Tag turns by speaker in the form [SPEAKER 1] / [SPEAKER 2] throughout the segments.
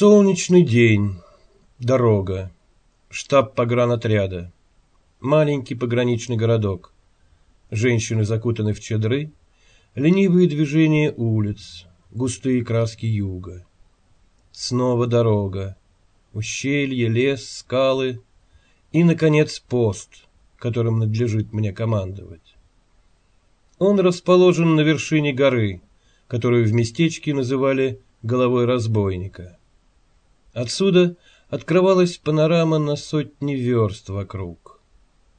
[SPEAKER 1] Солнечный день. Дорога. Штаб погранотряда. Маленький пограничный городок. Женщины закутаны в чедры. Ленивые движения улиц. Густые краски юга. Снова дорога. Ущелье, лес, скалы. И, наконец, пост, которым надлежит мне командовать. Он расположен на вершине горы, которую в местечке называли головой разбойника. Отсюда открывалась панорама на сотни верст вокруг.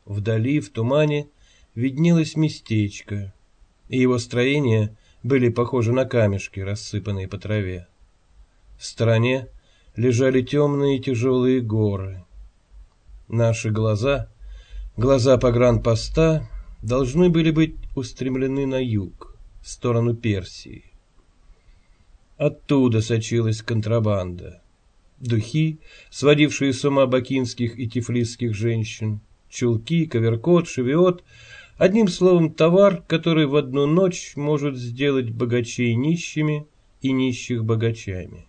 [SPEAKER 1] Вдали, в тумане, виднелось местечко, и его строения были похожи на камешки, рассыпанные по траве. В стороне лежали темные тяжелые горы. Наши глаза, глаза погранпоста, должны были быть устремлены на юг, в сторону Персии. Оттуда сочилась контрабанда. Духи, сводившие с ума бакинских и тифлисских женщин, чулки, коверкот, шевиот, одним словом, товар, который в одну ночь может сделать богачей нищими и нищих богачами.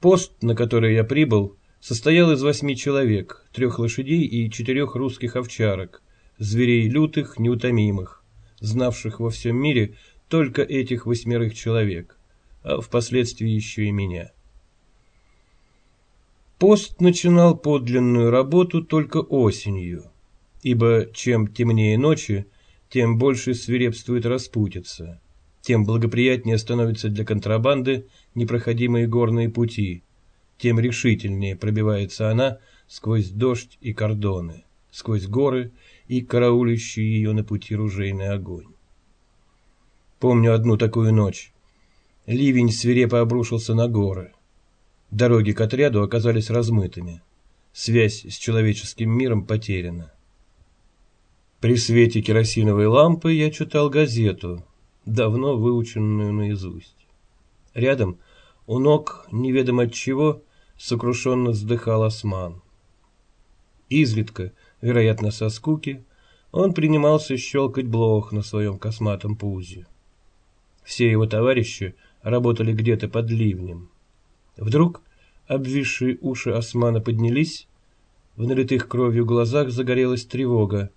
[SPEAKER 1] Пост, на который я прибыл, состоял из восьми человек, трех лошадей и четырех русских овчарок, зверей лютых, неутомимых, знавших во всем мире только этих восьмерых человек, а впоследствии еще и меня. Пост начинал подлинную работу только осенью, ибо чем темнее ночи, тем больше свирепствует распутица, тем благоприятнее становятся для контрабанды непроходимые горные пути, тем решительнее пробивается она сквозь дождь и кордоны, сквозь горы и караулищий ее на пути ружейный огонь. Помню одну такую ночь. Ливень свирепо обрушился на горы. Дороги к отряду оказались размытыми. Связь с человеческим миром потеряна. При свете керосиновой лампы я читал газету, давно выученную наизусть. Рядом, у ног, неведомо от чего, сокрушенно вздыхал осман. Изредка, вероятно, со скуки, он принимался щелкать блох на своем косматом пузе. Все его товарищи работали где-то под ливнем. Вдруг обвисшие уши османа поднялись, в налитых кровью глазах загорелась тревога.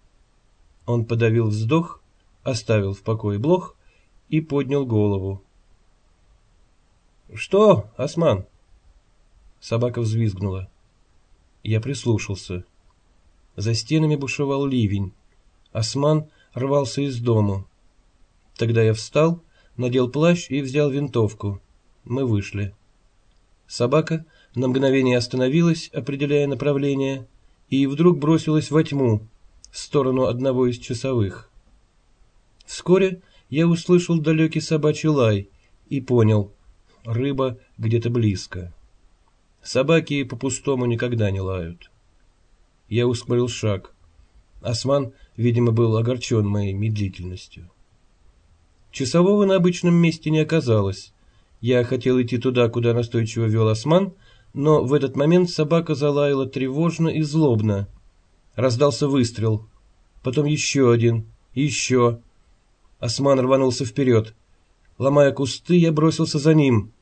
[SPEAKER 1] Он подавил вздох, оставил в покое блох и поднял голову. «Что, осман?» Собака взвизгнула. Я прислушался. За стенами бушевал ливень. Осман рвался из дому. Тогда я встал, надел плащ и взял винтовку. Мы вышли. Собака на мгновение остановилась, определяя направление, и вдруг бросилась во тьму, в сторону одного из часовых. Вскоре я услышал далекий собачий лай и понял — рыба где-то близко. Собаки по-пустому никогда не лают. Я ускорил шаг. Осман, видимо, был огорчен моей медлительностью. Часового на обычном месте не оказалось. Я хотел идти туда, куда настойчиво вел Осман, но в этот момент собака залаяла тревожно и злобно. Раздался выстрел. Потом еще один. Еще. Осман рванулся вперед. Ломая кусты, я бросился за ним.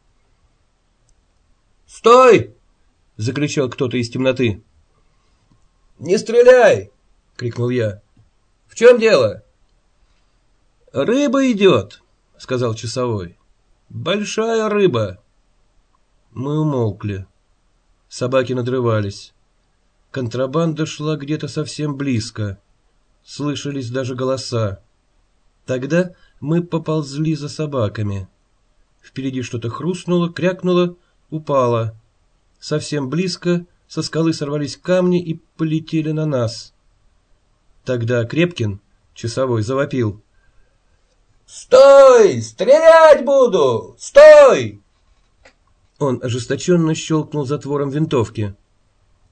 [SPEAKER 1] «Стой!» — закричал кто-то из темноты. «Не стреляй!» — крикнул я. «В чем дело?» «Рыба идет!» — сказал часовой. «Большая рыба!» Мы умолкли. Собаки надрывались. Контрабанда шла где-то совсем близко. Слышались даже голоса. Тогда мы поползли за собаками. Впереди что-то хрустнуло, крякнуло, упало. Совсем близко со скалы сорвались камни и полетели на нас. Тогда Крепкин, часовой, завопил. «Стой! Стрелять буду! Стой!» Он ожесточенно щелкнул затвором винтовки.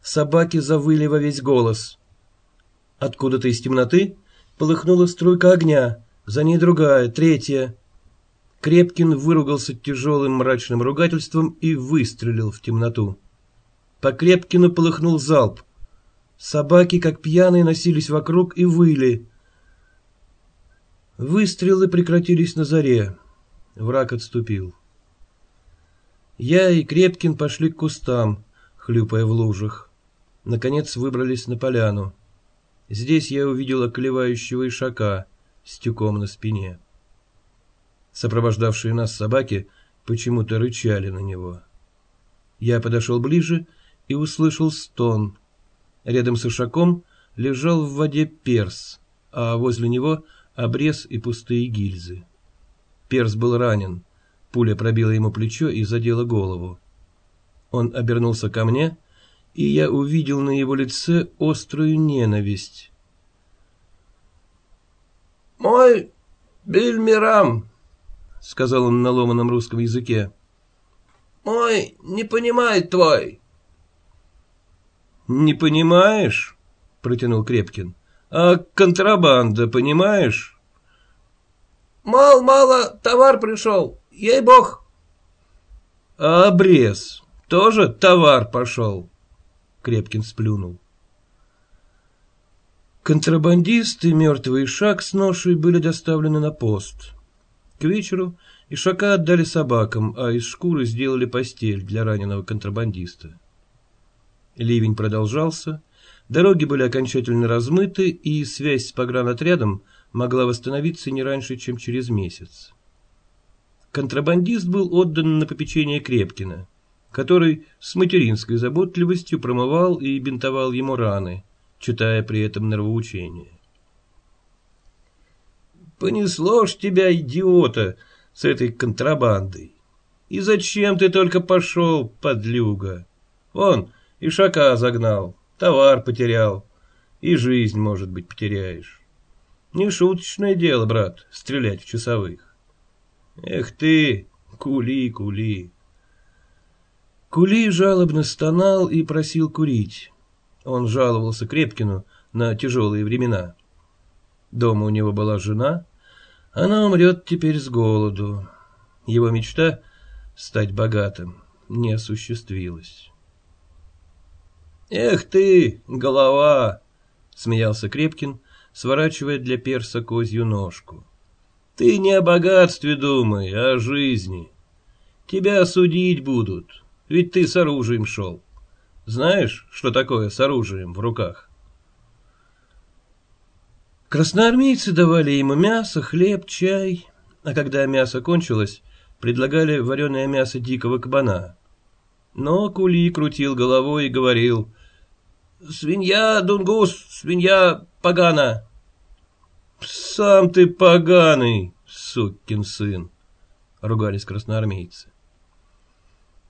[SPEAKER 1] Собаки завыли во весь голос. Откуда-то из темноты полыхнула струйка огня, за ней другая, третья. Крепкин выругался тяжелым мрачным ругательством и выстрелил в темноту. По Крепкину полыхнул залп. Собаки, как пьяные, носились вокруг и выли. Выстрелы прекратились на заре. Враг отступил. Я и Крепкин пошли к кустам, хлюпая в лужах. Наконец выбрались на поляну. Здесь я увидел околевающего ишака с тюком на спине. Сопровождавшие нас собаки почему-то рычали на него. Я подошел ближе и услышал стон. Рядом с ишаком лежал в воде перс, а возле него обрез и пустые гильзы. Перс был ранен. Пуля пробила ему плечо и задела голову. Он обернулся ко мне, и я увидел на его лице острую ненависть.
[SPEAKER 2] «Мой Бельмирам», — сказал он на ломаном русском языке, — «мой не понимает твой».
[SPEAKER 1] «Не понимаешь?» — протянул Крепкин. «А контрабанда, понимаешь?»
[SPEAKER 2] «Мало-мало товар пришел, ей-бог».
[SPEAKER 1] «А обрез тоже товар пошел?» Крепкин сплюнул. Контрабандисты, мертвый шаг с ношей были доставлены на пост. К вечеру Ишака отдали собакам, а из шкуры сделали постель для раненого контрабандиста. Ливень продолжался, дороги были окончательно размыты, и связь с погранотрядом могла восстановиться не раньше, чем через месяц. Контрабандист был отдан на попечение Крепкина, который с материнской заботливостью промывал и бинтовал ему раны, читая при этом нравоучение. «Понесло ж тебя, идиота, с этой контрабандой! И зачем ты только пошел, подлюга? Вон, и шака загнал, товар потерял, и жизнь, может быть, потеряешь. Не шуточное дело, брат, стрелять в часовых. Эх ты, кули, кули!» Кули жалобно стонал и просил курить. Он жаловался Крепкину на тяжелые времена. Дома у него была жена, она умрет теперь с голоду. Его мечта — стать богатым — не осуществилась. «Эх ты, голова!» — смеялся Крепкин, сворачивая для перса козью ножку. «Ты не о богатстве думай, а о жизни. Тебя судить будут, ведь ты с оружием шел. Знаешь, что такое с оружием в руках? Красноармейцы давали ему мясо, хлеб, чай, а когда мясо кончилось, предлагали вареное мясо дикого кабана. Но Кули крутил головой и говорил «Свинья, дунгус, свинья погана». «Сам ты поганый, сукин сын!» — ругались красноармейцы.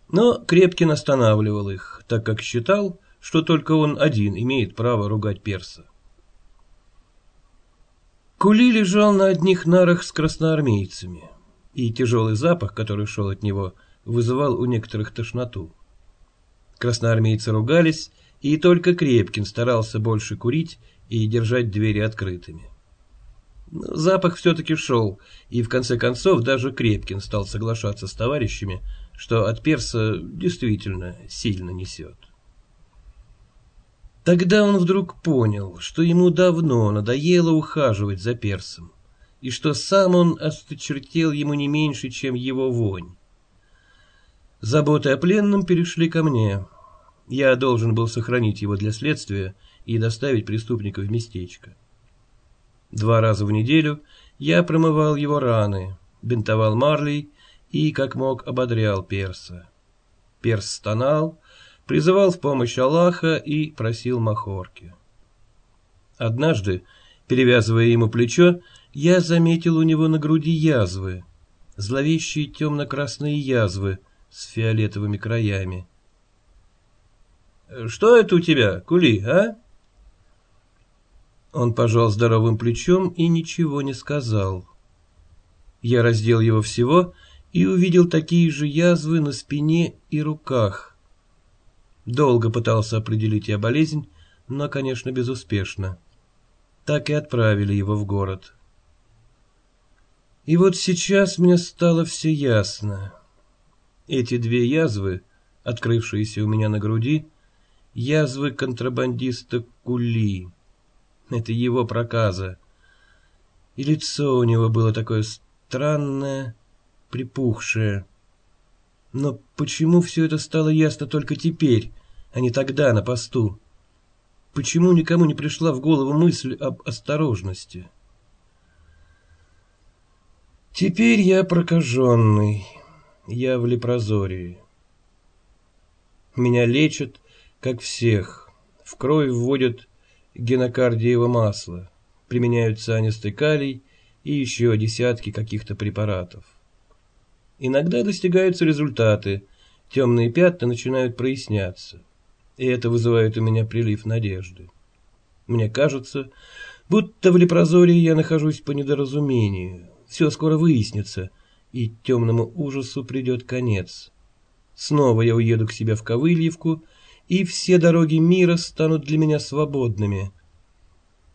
[SPEAKER 1] Но Крепкин останавливал их, так как считал, что только он один имеет право ругать перса. Кули лежал на одних нарах с красноармейцами, и тяжелый запах, который шел от него, вызывал у некоторых тошноту. Красноармейцы ругались, и только Крепкин старался больше курить и держать двери открытыми. Запах все-таки шел, и в конце концов даже Крепкин стал соглашаться с товарищами, что от перса действительно сильно несет. Тогда он вдруг понял, что ему давно надоело ухаживать за персом, и что сам он осточертел ему не меньше, чем его вонь. Заботы о пленном перешли ко мне. Я должен был сохранить его для следствия и доставить преступника в местечко. Два раза в неделю я промывал его раны, бинтовал марлей и, как мог, ободрял перса. Перс стонал, призывал в помощь Аллаха и просил махорки. Однажды, перевязывая ему плечо, я заметил у него на груди язвы, зловещие темно-красные язвы с фиолетовыми краями. «Что это у тебя, Кули, а?» Он пожал здоровым плечом и ничего не сказал. Я раздел его всего и увидел такие же язвы на спине и руках. Долго пытался определить я болезнь, но, конечно, безуспешно. Так и отправили его в город. И вот сейчас мне стало все ясно. Эти две язвы, открывшиеся у меня на груди, язвы контрабандиста Кули. Это его проказа. И лицо у него было такое странное, припухшее. Но почему все это стало ясно только теперь, а не тогда на посту? Почему никому не пришла в голову мысль об осторожности? Теперь я прокаженный, я в лепрозории. Меня лечат, как всех. В кровь вводят генокардиево масло, применяют цианистый калий и еще десятки каких-то препаратов. Иногда достигаются результаты, темные пятна начинают проясняться, и это вызывает у меня прилив надежды. Мне кажется, будто в лепрозории я нахожусь по недоразумению, все скоро выяснится, и темному ужасу придет конец. Снова я уеду к себе в Ковыльевку, и все дороги мира станут для меня свободными.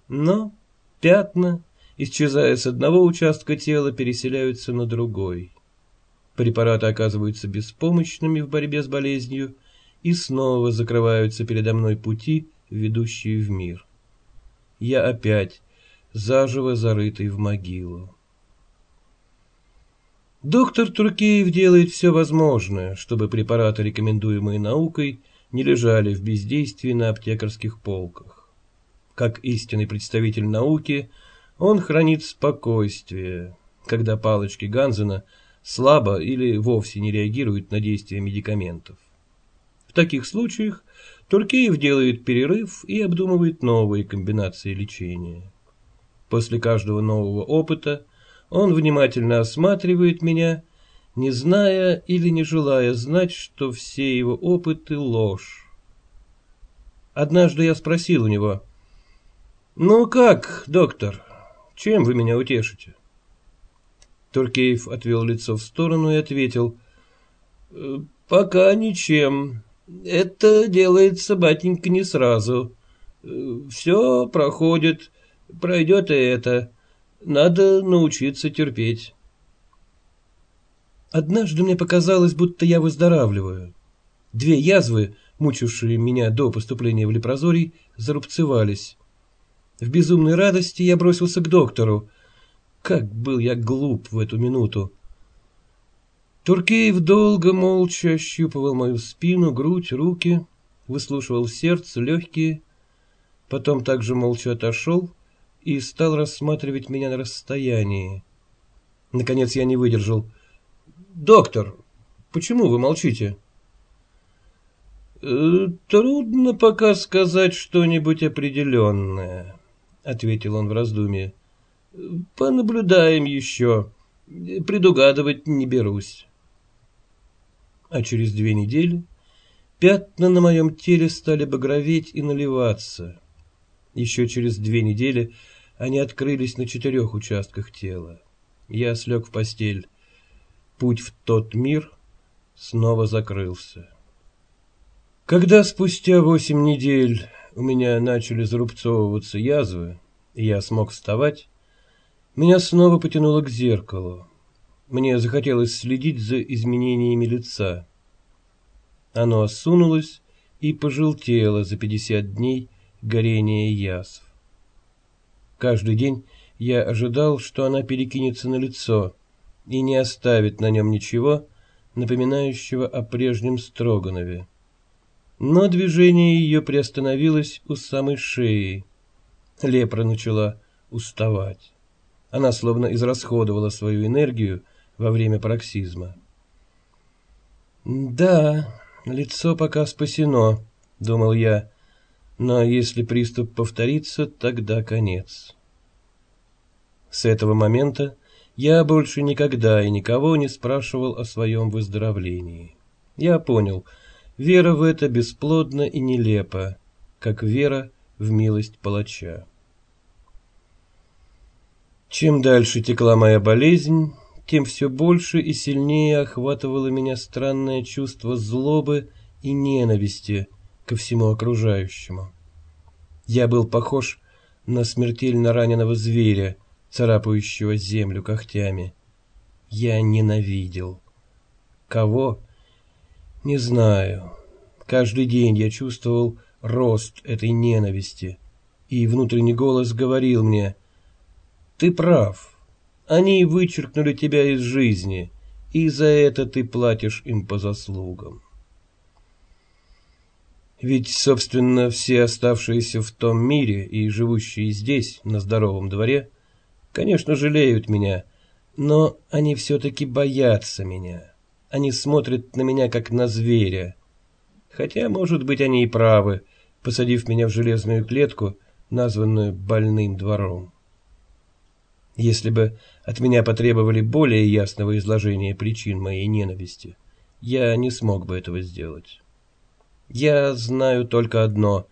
[SPEAKER 1] Но пятна, исчезая с одного участка тела, переселяются на другой. Препараты оказываются беспомощными в борьбе с болезнью и снова закрываются передо мной пути, ведущие в мир. Я опять заживо зарытый в могилу. Доктор Туркеев делает все возможное, чтобы препараты, рекомендуемые наукой, не лежали в бездействии на аптекарских полках. Как истинный представитель науки, он хранит спокойствие, когда палочки Ганзена слабо или вовсе не реагируют на действие медикаментов. В таких случаях Туркеев делает перерыв и обдумывает новые комбинации лечения. После каждого нового опыта он внимательно осматривает меня, не зная или не желая знать, что все его опыты — ложь. Однажды я спросил у него, «Ну как, доктор, чем вы меня утешите?» Туркеев отвел лицо в сторону и ответил, «Пока ничем. Это делается, батенька, не сразу. Все проходит, пройдет и это». Надо научиться терпеть. Однажды мне показалось, будто я выздоравливаю. Две язвы, мучившие меня до поступления в лепрозорий, зарубцевались. В безумной радости я бросился к доктору. Как был я глуп в эту минуту. Туркеев долго молча ощупывал мою спину, грудь, руки, выслушивал сердце, легкие, потом также молча отошел и стал рассматривать меня на расстоянии. Наконец я не выдержал. «Доктор, почему вы молчите?» «Э, «Трудно пока сказать что-нибудь определенное», — ответил он в раздумье. «Понаблюдаем еще. Предугадывать не берусь». А через две недели пятна на моем теле стали багроветь и наливаться. Еще через две недели они открылись на четырех участках тела. Я слег в постель. Путь в тот мир снова закрылся. Когда спустя восемь недель у меня начали зарубцовываться язвы, и я смог вставать, меня снова потянуло к зеркалу. Мне захотелось следить за изменениями лица. Оно осунулось и пожелтело за пятьдесят дней горения язв. Каждый день я ожидал, что она перекинется на лицо и не оставит на нем ничего, напоминающего о прежнем Строганове. Но движение ее приостановилось у самой шеи. Лепра начала уставать. Она словно израсходовала свою энергию во время пароксизма. «Да, лицо пока спасено», — думал я, но если приступ повторится, тогда конец. С этого момента я больше никогда и никого не спрашивал о своем выздоровлении. Я понял, вера в это бесплодна и нелепа, как вера в милость палача. Чем дальше текла моя болезнь, тем все больше и сильнее охватывало меня странное чувство злобы и ненависти ко всему окружающему. Я был похож на смертельно раненого зверя, царапающего землю когтями. Я ненавидел. Кого? Не знаю. Каждый день я чувствовал рост этой ненависти, и внутренний голос говорил мне, «Ты прав. Они вычеркнули тебя из жизни, и за это ты платишь им по заслугам. Ведь, собственно, все оставшиеся в том мире и живущие здесь, на здоровом дворе, конечно, жалеют меня, но они все-таки боятся меня. Они смотрят на меня, как на зверя. Хотя, может быть, они и правы, посадив меня в железную клетку, названную больным двором. Если бы от меня потребовали более ясного изложения причин моей ненависти, я не смог бы этого сделать. Я знаю только одно.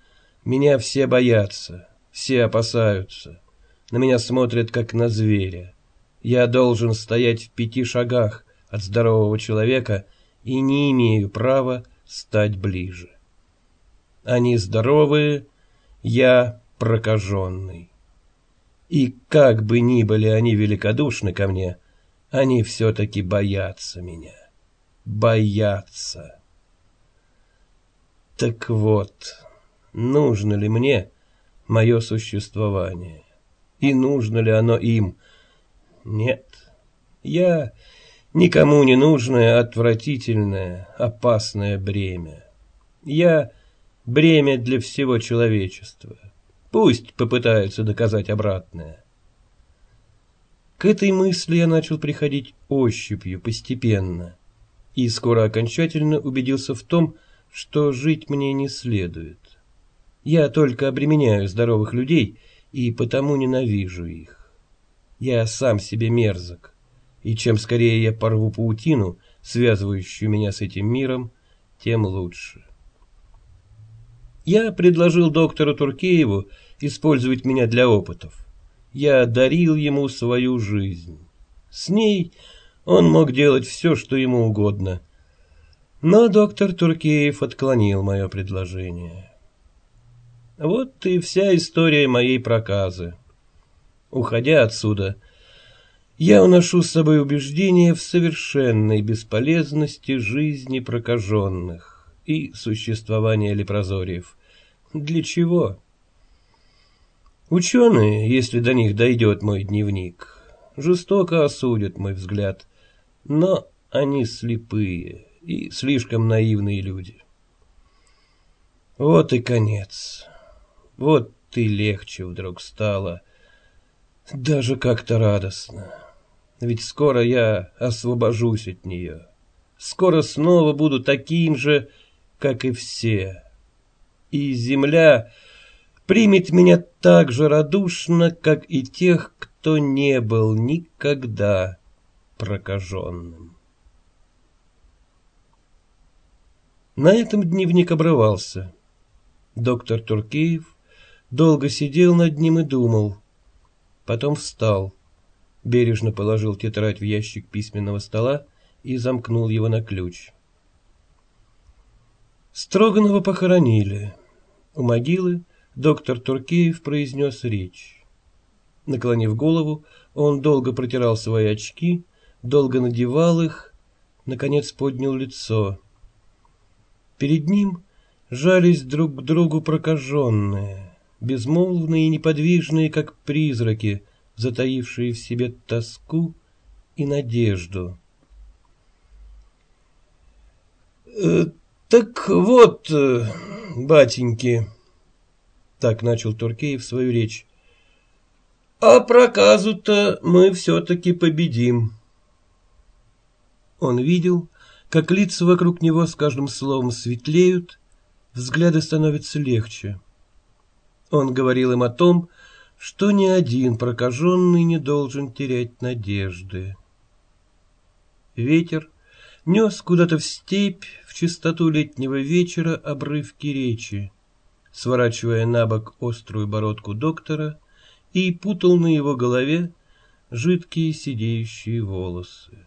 [SPEAKER 1] Меня все боятся, все опасаются. На меня смотрят, как на зверя. Я должен стоять в пяти шагах от здорового человека и не имею права стать ближе. Они здоровые, я прокаженный. И как бы ни были они великодушны ко мне, они все-таки боятся меня. Боятся. Так вот, нужно ли мне мое существование? И нужно ли оно им? Нет, я никому не нужное, отвратительное, опасное бремя. Я бремя для всего человечества. Пусть попытаются доказать обратное. К этой мысли я начал приходить ощупью, постепенно, и скоро окончательно убедился в том, что жить мне не следует. Я только обременяю здоровых людей и потому ненавижу их. Я сам себе мерзок, и чем скорее я порву паутину, связывающую меня с этим миром, тем лучше. Я предложил доктору Туркееву использовать меня для опытов. Я дарил ему свою жизнь. С ней он мог делать все, что ему угодно — но доктор Туркеев отклонил мое предложение. Вот и вся история моей проказы. Уходя отсюда, я уношу с собой убеждение в совершенной бесполезности жизни прокаженных и существования лепрозориев. Для чего? Ученые, если до них дойдет мой дневник, жестоко осудят мой взгляд, но они слепые и слишком наивные люди. Вот и конец. Вот и легче вдруг стало. Даже как-то радостно. Ведь скоро я освобожусь от нее. Скоро снова буду таким же, как и все. И земля примет меня так же радушно, как и тех, кто не был никогда прокаженным. На этом дневник обрывался. Доктор Туркеев долго сидел над ним и думал. Потом встал, бережно положил тетрадь в ящик письменного стола и замкнул его на ключ. Строганова похоронили. У могилы доктор Туркеев произнес речь. Наклонив голову, он долго протирал свои очки, долго надевал их, наконец поднял лицо — Перед ним жались друг к другу прокаженные, безмолвные и неподвижные, как призраки, затаившие в себе тоску и надежду. «Э, «Так вот, э, батеньки», — так начал Туркеев свою речь, — «а проказу-то мы все-таки победим». Он видел, как лица вокруг него с каждым словом светлеют, взгляды становятся легче. Он говорил им о том, что ни один прокаженный не должен терять надежды. Ветер нес куда-то в степь в чистоту летнего вечера обрывки речи, сворачивая на бок острую бородку доктора и путал на его голове жидкие сидеющие волосы.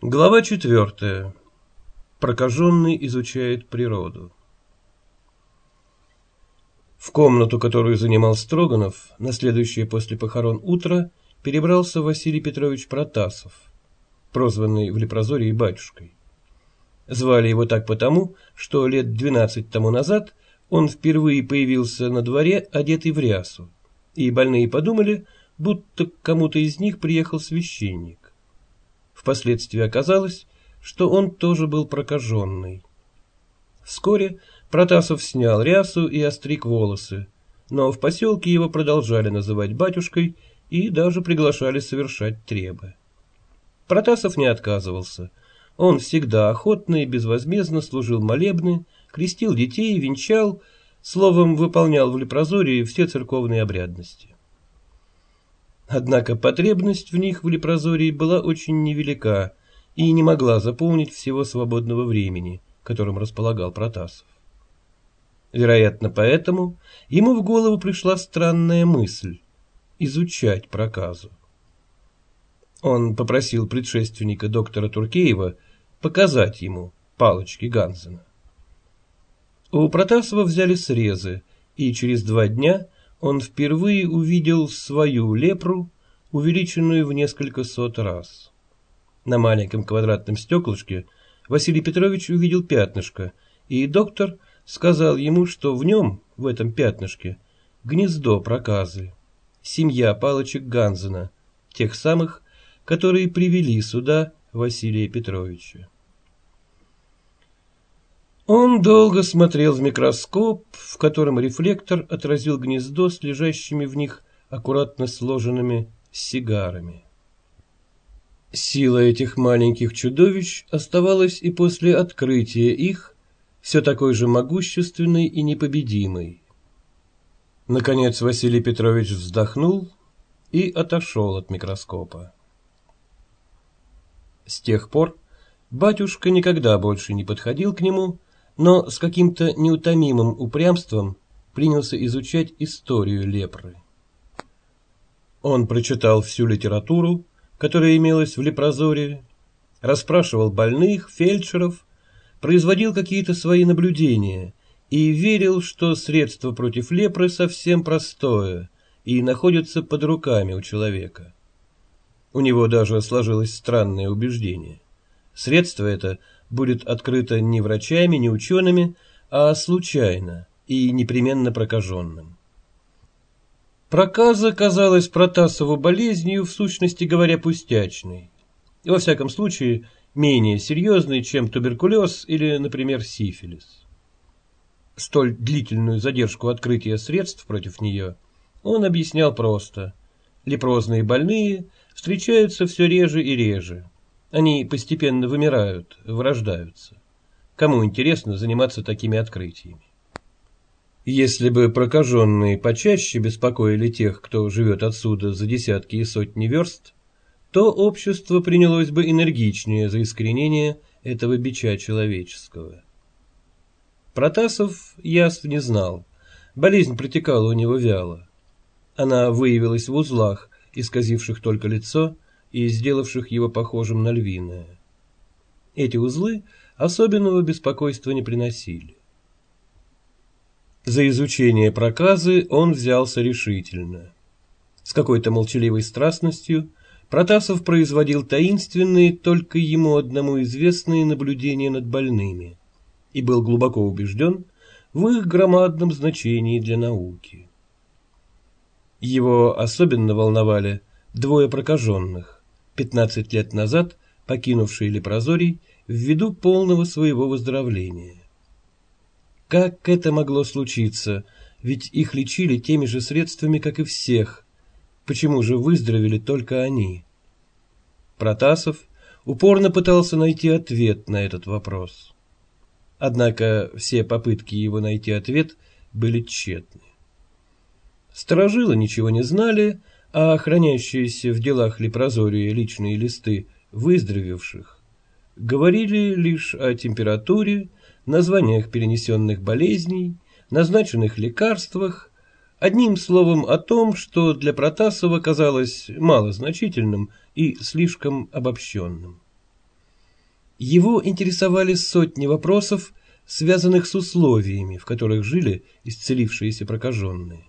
[SPEAKER 1] Глава четвертая. Прокаженный изучает природу. В комнату, которую занимал Строганов, на следующее после похорон утро перебрался Василий Петрович Протасов, прозванный в Лепрозории батюшкой. Звали его так потому, что лет двенадцать тому назад он впервые появился на дворе, одетый в рясу, и больные подумали, будто к кому-то из них приехал священник. Впоследствии оказалось, что он тоже был прокаженный. Вскоре Протасов снял рясу и остриг волосы, но в поселке его продолжали называть батюшкой и даже приглашали совершать требы. Протасов не отказывался. Он всегда охотно и безвозмездно служил молебны, крестил детей, венчал, словом, выполнял в Лепрозории все церковные обрядности. Однако потребность в них в Лепрозории была очень невелика и не могла заполнить всего свободного времени, которым располагал Протасов. Вероятно, поэтому ему в голову пришла странная мысль – изучать проказу. Он попросил предшественника доктора Туркеева показать ему палочки Ганзена. У Протасова взяли срезы, и через два дня он впервые увидел свою лепру, увеличенную в несколько сот раз. На маленьком квадратном стеклышке Василий Петрович увидел пятнышко, и доктор – сказал ему, что в нем, в этом пятнышке, гнездо проказы, семья палочек Ганзена, тех самых, которые привели сюда Василия Петровича. Он долго смотрел в микроскоп, в котором рефлектор отразил гнездо с лежащими в них аккуратно сложенными сигарами. Сила этих маленьких чудовищ оставалась и после открытия их все такой же могущественный и непобедимый. Наконец Василий Петрович вздохнул и отошел от микроскопа. С тех пор батюшка никогда больше не подходил к нему, но с каким-то неутомимым упрямством принялся изучать историю лепры. Он прочитал всю литературу, которая имелась в лепрозоре, расспрашивал больных, фельдшеров, производил какие-то свои наблюдения и верил, что средство против лепры совсем простое и находится под руками у человека. У него даже сложилось странное убеждение. Средство это будет открыто не врачами, не учеными, а случайно и непременно прокаженным. Проказа казалась Протасову болезнью, в сущности говоря, пустячной. Во всяком случае, менее серьезный, чем туберкулез или, например, сифилис. Столь длительную задержку открытия средств против нее он объяснял просто. Лепрозные больные встречаются все реже и реже. Они постепенно вымирают, вырождаются. Кому интересно заниматься такими открытиями? Если бы прокаженные почаще беспокоили тех, кто живет отсюда за десятки и сотни верст, то общество принялось бы энергичнее за искоренение этого бича человеческого. Протасов яств не знал. Болезнь протекала у него вяло. Она выявилась в узлах, исказивших только лицо и сделавших его похожим на львиное. Эти узлы особенного беспокойства не приносили. За изучение проказы он взялся решительно. С какой-то молчаливой страстностью – Протасов производил таинственные, только ему одному известные наблюдения над больными и был глубоко убежден в их громадном значении для науки. Его особенно волновали двое прокаженных, 15 лет назад покинувшие Лепрозорий ввиду полного своего выздоровления. Как это могло случиться, ведь их лечили теми же средствами, как и всех, Почему же выздоровели только они? Протасов упорно пытался найти ответ на этот вопрос. Однако все попытки его найти ответ были тщетны. Сторожилы ничего не знали, а хранящиеся в делах Лепрозория личные листы выздоровевших говорили лишь о температуре, названиях перенесенных болезней, назначенных лекарствах Одним словом о том, что для Протасова казалось малозначительным и слишком обобщенным. Его интересовали сотни вопросов, связанных с условиями, в которых жили исцелившиеся прокаженные.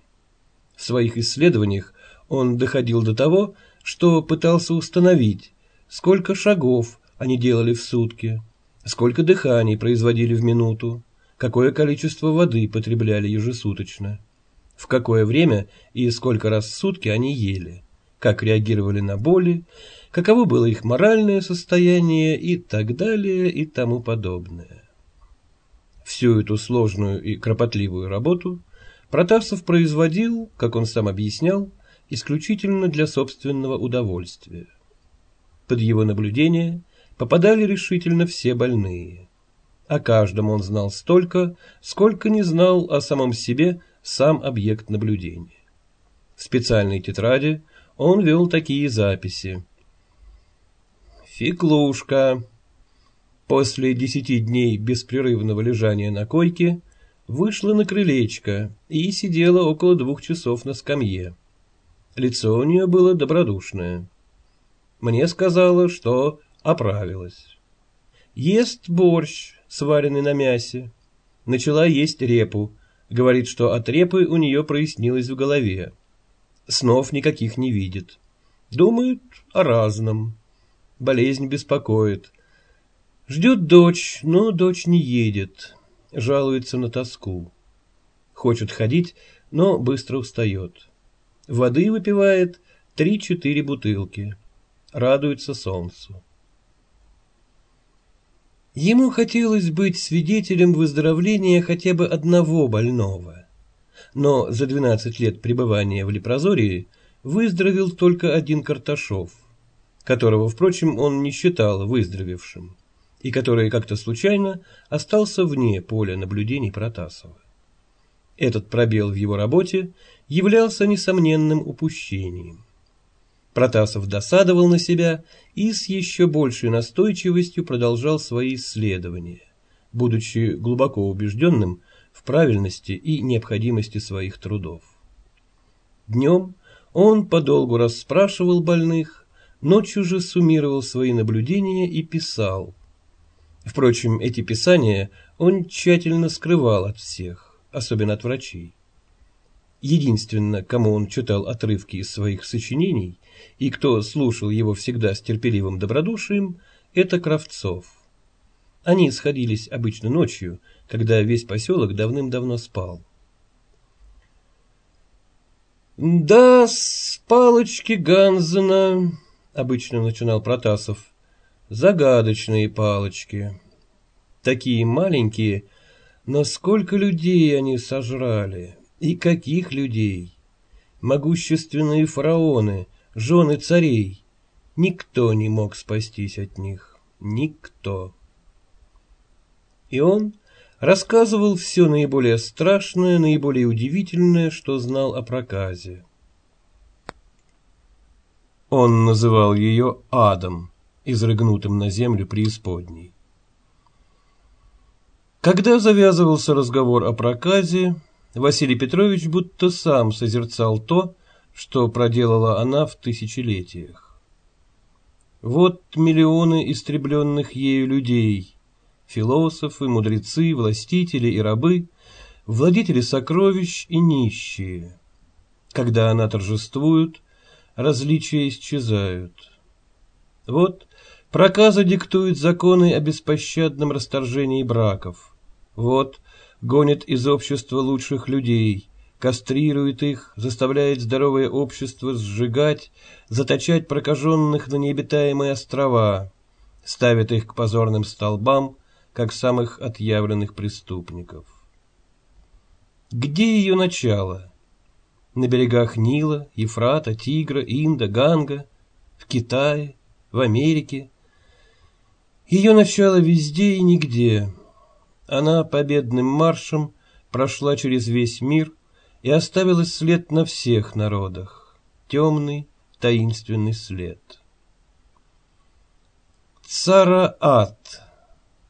[SPEAKER 1] В своих исследованиях он доходил до того, что пытался установить, сколько шагов они делали в сутки, сколько дыханий производили в минуту, какое количество воды потребляли ежесуточно в какое время и сколько раз в сутки они ели, как реагировали на боли, каково было их моральное состояние и так далее и тому подобное. Всю эту сложную и кропотливую работу Протасов производил, как он сам объяснял, исключительно для собственного удовольствия. Под его наблюдение попадали решительно все больные. О каждом он знал столько, сколько не знал о самом себе сам объект наблюдения. В специальной тетради он вел такие записи. Феклушка. После десяти дней беспрерывного лежания на койке вышла на крылечко и сидела около двух часов на скамье. Лицо у нее было добродушное. Мне сказала, что оправилась. Ест борщ, сваренный на мясе. Начала есть репу. Говорит, что от репы у нее прояснилось в голове. Снов никаких не видит. Думает о разном. Болезнь беспокоит. Ждет дочь, но дочь не едет. Жалуется на тоску. Хочет ходить, но быстро устает. Воды выпивает три-четыре бутылки. Радуется солнцу. Ему хотелось быть свидетелем выздоровления хотя бы одного больного. Но за 12 лет пребывания в Лепрозории выздоровел только один Карташов, которого, впрочем, он не считал выздоровевшим, и который как-то случайно остался вне поля наблюдений Протасова. Этот пробел в его работе являлся несомненным упущением. Протасов досадовал на себя и с еще большей настойчивостью продолжал свои исследования, будучи глубоко убежденным в правильности и необходимости своих трудов. Днем он подолгу расспрашивал больных, ночью же суммировал свои наблюдения и писал. Впрочем, эти писания он тщательно скрывал от всех, особенно от врачей. Единственно, кому он читал отрывки из своих сочинений и кто слушал его всегда с терпеливым добродушием, это Кравцов. Они сходились обычно ночью, когда весь поселок давным-давно спал. «Да, с палочки Ганзена», — обычно начинал Протасов, — «загадочные палочки. Такие маленькие, но сколько людей они сожрали!» И каких людей? Могущественные фараоны, жены царей. Никто не мог спастись от них. Никто. И он рассказывал все наиболее страшное, наиболее удивительное, что знал о проказе. Он называл ее адом, изрыгнутым на землю преисподней. Когда завязывался разговор о проказе, Василий Петрович будто сам созерцал то, что проделала она в тысячелетиях. Вот миллионы истребленных ею людей, философы, мудрецы, властители и рабы, владетели сокровищ и нищие. Когда она торжествует, различия исчезают. Вот проказа диктует законы о беспощадном расторжении браков. Вот гонит из общества лучших людей, кастрирует их, заставляет здоровое общество сжигать, заточать прокаженных на необитаемые острова, ставит их к позорным столбам, как самых отъявленных преступников. Где ее начало? На берегах Нила, Ефрата, Тигра, Инда, Ганга, в Китае, в Америке. Ее начало везде и нигде — она победным маршем прошла через весь мир и оставила след на всех народах, темный, таинственный след. Цара-Ат,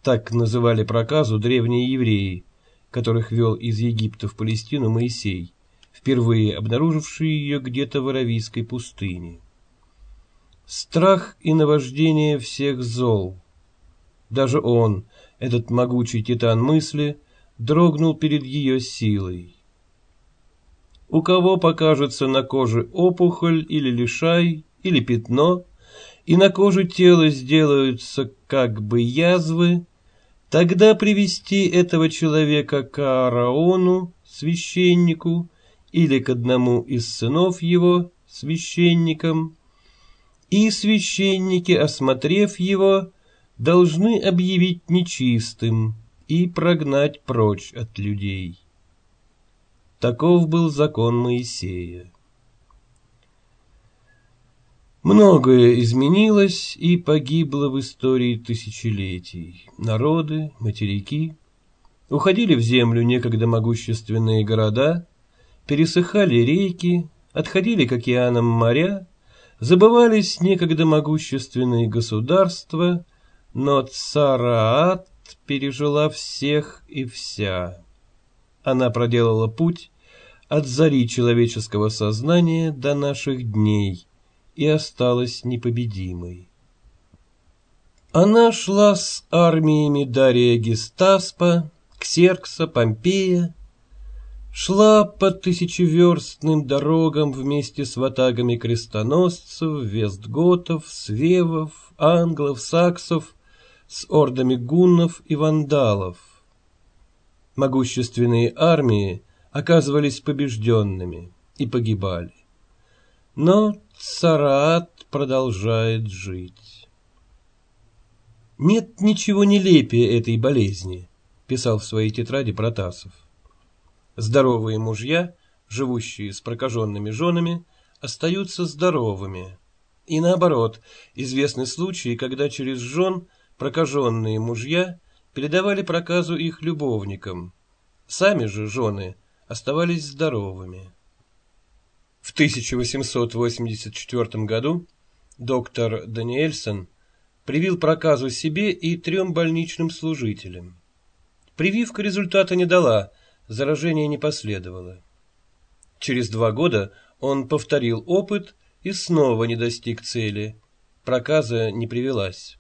[SPEAKER 1] так называли проказу древние евреи, которых вел из Египта в Палестину Моисей, впервые обнаруживший ее где-то в Аравийской пустыне. Страх и наваждение всех зол. Даже он, этот могучий титан мысли дрогнул перед ее силой. У кого покажется на коже опухоль или лишай, или пятно, и на коже тела сделаются как бы язвы, тогда привести этого человека к Аарону, священнику, или к одному из сынов его, священникам, и священники, осмотрев его, должны объявить нечистым и прогнать прочь от людей. Таков был закон Моисея. Многое изменилось и погибло в истории тысячелетий. Народы, материки уходили в землю некогда могущественные города, пересыхали реки, отходили к океанам моря, забывались некогда могущественные государства, но Цараат пережила всех и вся. Она проделала путь от зари человеческого сознания до наших дней и осталась непобедимой. Она шла с армиями Дария Гестаспа, Ксеркса, Помпея, шла по тысячеверстным дорогам вместе с ватагами крестоносцев, вестготов, свевов, англов, саксов, с ордами гуннов и вандалов. Могущественные армии оказывались побежденными и погибали. Но Цараат продолжает жить. Нет ничего нелепее этой болезни, писал в своей тетради Протасов. Здоровые мужья, живущие с прокаженными женами, остаются здоровыми. И наоборот, известны случаи, когда через жен прокаженные мужья передавали проказу их любовникам. Сами же жены оставались здоровыми. В 1884 году доктор Даниэльсон привил проказу себе и трем больничным служителям. Прививка результата не дала, заражение не последовало. Через два года он повторил опыт и снова не достиг цели. Проказа не привелась.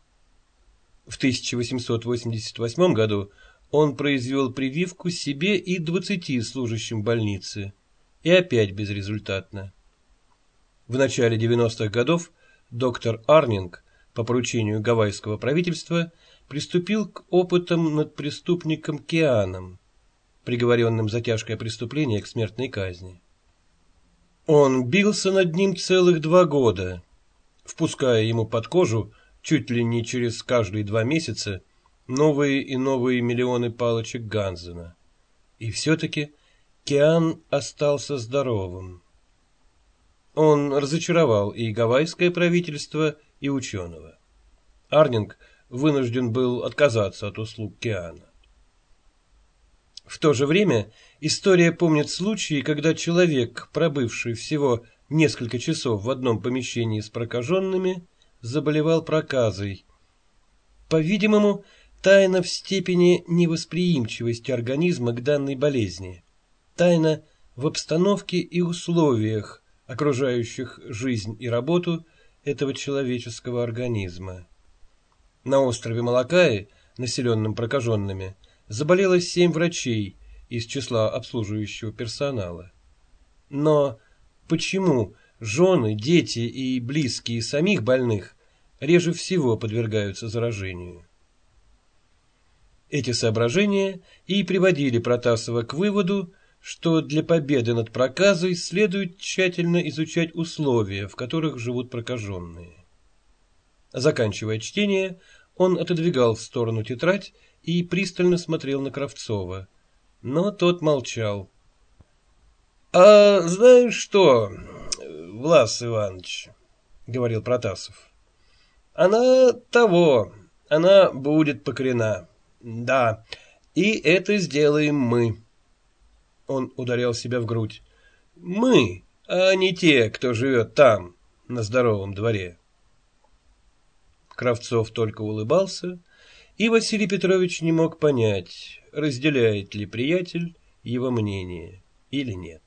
[SPEAKER 1] В 1888 году он произвел прививку себе и двадцати служащим больницы, и опять безрезультатно. В начале 90-х годов доктор Арнинг по поручению гавайского правительства приступил к опытам над преступником Кианом, приговоренным за тяжкое преступление к смертной казни. Он бился над ним целых два года, впуская ему под кожу чуть ли не через каждые два месяца новые и новые миллионы палочек Ганзена. И все-таки Киан остался здоровым. Он разочаровал и гавайское правительство, и ученого. Арнинг вынужден был отказаться от услуг Киана. В то же время история помнит случаи, когда человек, пробывший всего несколько часов в одном помещении с прокаженными, заболевал проказой. По-видимому, тайна в степени невосприимчивости организма к данной болезни. Тайна в обстановке и условиях, окружающих жизнь и работу этого человеческого организма. На острове Малакаи, населенном прокаженными, заболело семь врачей из числа обслуживающего персонала. Но почему жены, дети и близкие самих больных реже всего подвергаются заражению? Эти соображения и приводили Протасова к выводу, что для победы над проказой следует тщательно изучать условия, в которых живут прокаженные. Заканчивая чтение, он отодвигал в сторону тетрадь и пристально смотрел на Кравцова. Но тот молчал. — А знаешь что, Влас Иванович, — говорил Протасов, — она того, она будет покорена. Да, и это сделаем мы. Он ударял себя в грудь. Мы, а не те, кто живет там, на здоровом дворе. Кравцов только улыбался, и Василий Петрович не мог понять, разделяет ли приятель его мнение или нет.